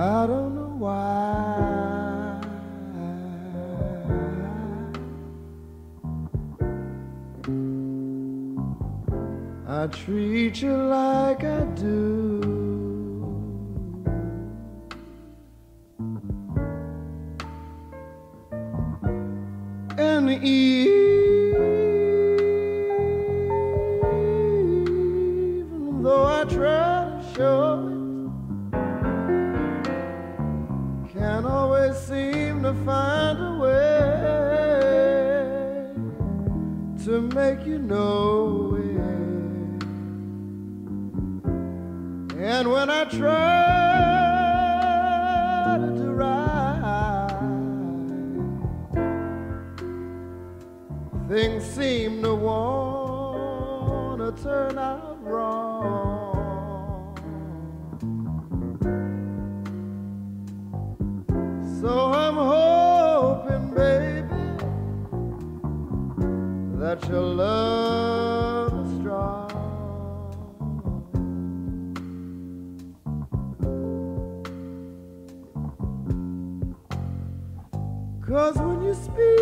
I don't know why. I treat you like I do. And even though I try to find a way to make you know it. And when I try to right, things seem to want to turn out wrong. That your love is strong. Cause when you speak